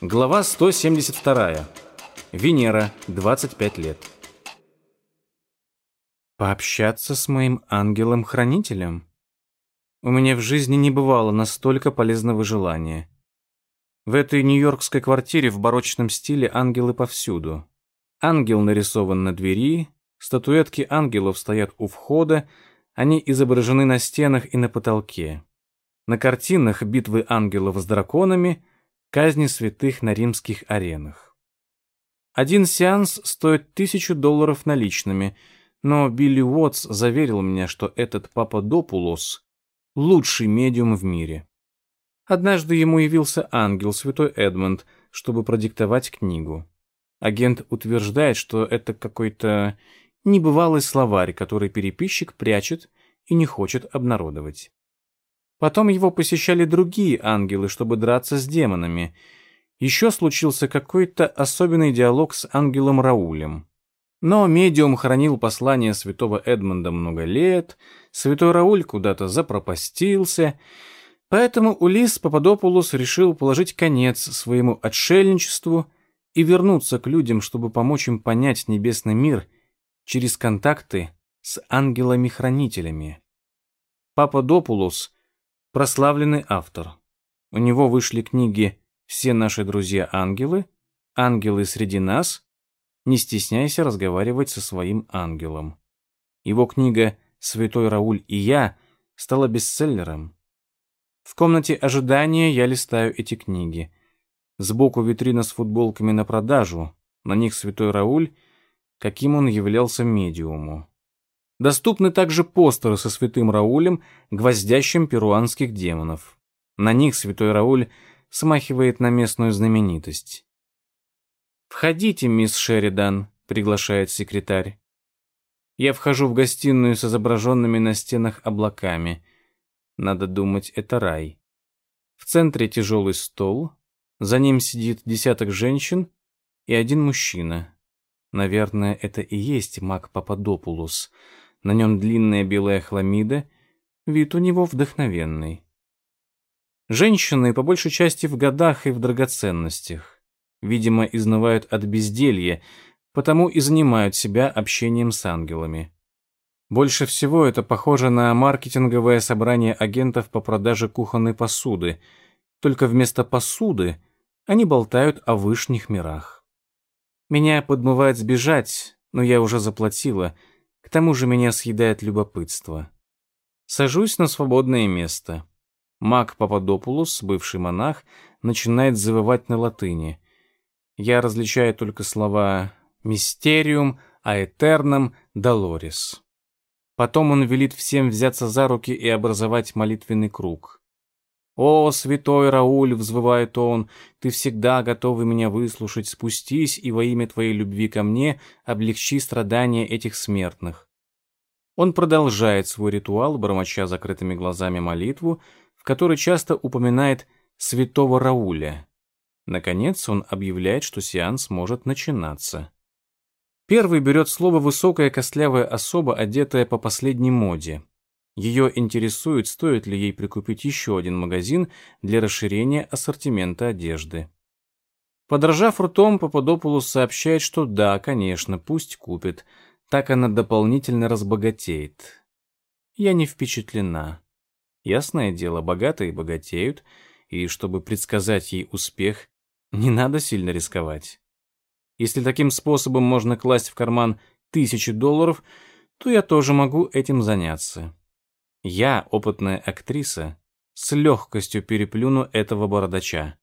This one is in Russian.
Глава 172. Венера, 25 лет. Пообщаться с моим ангелом-хранителем? У меня в жизни не бывало настолько полезного желания. В этой нью-йоркской квартире в барочном стиле ангелы повсюду. Ангел нарисован на двери, статуэтки ангелов стоят у входа, они изображены на стенах и на потолке. На картинах битвы ангелов с драконами, казни святых на римских аренах. Один сеанс стоит тысячу долларов наличными, но Билли Уотс заверил меня, что этот Пападопулос — лучший медиум в мире. Однажды ему явился ангел, святой Эдмонд, чтобы продиктовать книгу. Агент утверждает, что это какой-то небывалый словарь, который переписчик прячет и не хочет обнародовать. Потом его посещали другие ангелы, чтобы драться с демонами. Еще случился какой-то особенный диалог с ангелом Раулем. Но медиум хранил послание святого Эдмонда много лет, святой Рауль куда-то запропастился, поэтому Улис Пападопулос решил положить конец своему отшельничеству и вернуться к людям, чтобы помочь им понять небесный мир через контакты с ангелами-хранителями. Пападопулос — прославленный автор. У него вышли книги «Все наши друзья-ангелы», «Ангелы среди нас», «Не стесняйся разговаривать со своим ангелом». Его книга «Святой Рауль и я» стала бестселлером. В комнате ожидания я листаю эти книги. Сбоку витрина с футболками на продажу, на них Святой Рауль, каким он являлся медиуму. Доступны также постеры со святым Раулем, гвоздящим перуанских демонов. На них святой Рауль смахивает на местную знаменитость. «Входите, мисс Шеридан», — приглашает секретарь. Я вхожу в гостиную с изображенными на стенах облаками. Надо думать, это рай. В центре тяжелый стол, за ним сидит десяток женщин и один мужчина. Наверное, это и есть маг Пападопулус — на нем длинная белая хламида, вид у него вдохновенный. Женщины по большей части в годах и в драгоценностях. Видимо, изнывают от безделья, потому и занимают себя общением с ангелами. Больше всего это похоже на маркетинговое собрание агентов по продаже кухонной посуды, только вместо посуды они болтают о вышних мирах. Меня подмывает сбежать, но я уже заплатила — к тому же меня съедает любопытство. Сажусь на свободное место. Маг Пападопулос, бывший монах, начинает завывать на латыни. Я различаю только слова «мистериум», «аэтерном», «долорис». Потом он велит всем взяться за руки и образовать молитвенный круг. «О, святой Рауль!» — взвывает он, «ты всегда готовый меня выслушать, спустись и во имя твоей любви ко мне облегчи страдания этих смертных». Он продолжает свой ритуал, бормоча закрытыми глазами молитву, в которой часто упоминает святого Рауля. Наконец он объявляет, что сеанс может начинаться. Первый берет слово высокая костлявая особа, одетая по последней моде. Ее интересует, стоит ли ей прикупить еще один магазин для расширения ассортимента одежды. Подражав ртом, Пападопулус сообщает, что да, конечно, пусть купит. Так она дополнительно разбогатеет. Я не впечатлена. Ясное дело, богатые богатеют, и чтобы предсказать ей успех, не надо сильно рисковать. Если таким способом можно класть в карман тысячи долларов, то я тоже могу этим заняться. Я, опытная актриса, с легкостью переплюну этого бородача.